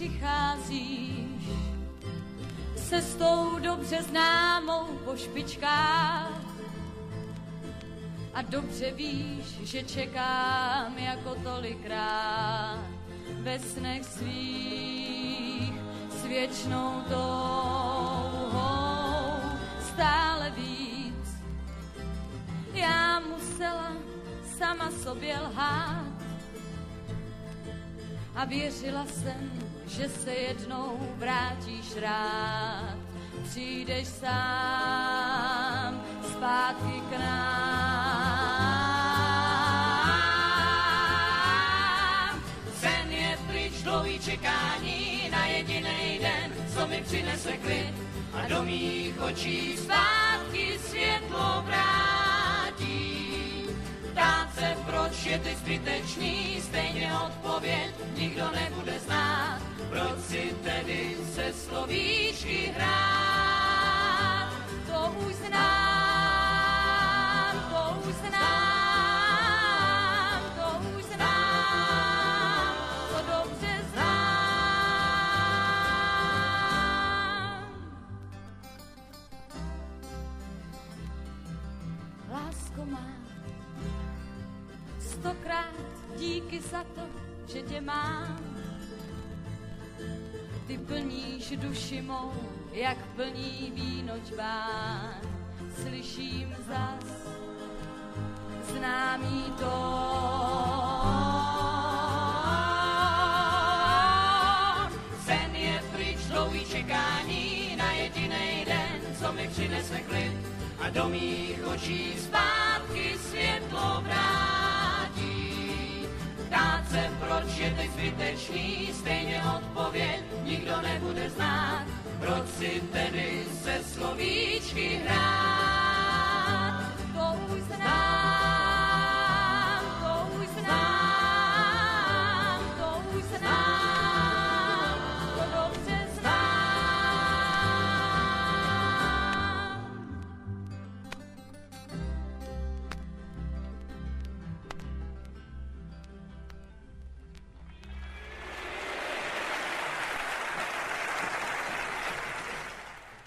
přicházíš cestou dobře známou po špičkách a dobře víš, že čekám jako tolikrát ve snech svých s věčnou touhou stále víc. Já musela sama sobě lhát a věřila jsem, že se jednou vrátíš rád. Přijdeš sám zpátky k nám. Sen je pryč, dlouhý čekání na jediný den, co mi přinese klid a do mých očí zpátky světlo vrátí. Je ty zbytečný, stejně odpověď nikdo nebude znát. Proč si tedy se slovíčky hrát? To už znám, to už znám, to už znám, to dobře znám. Lásko má, stokrát díky za to, že tě mám. Ty plníš duši mou, jak plní víno čbán. Slyším zas známý tón. Sen je pryč, dlouhý čekání na jediný den, co mi přinese klid a do mých očí zpátky stejně odpověď nikdo nebude znát. Proč si tedy se hrát?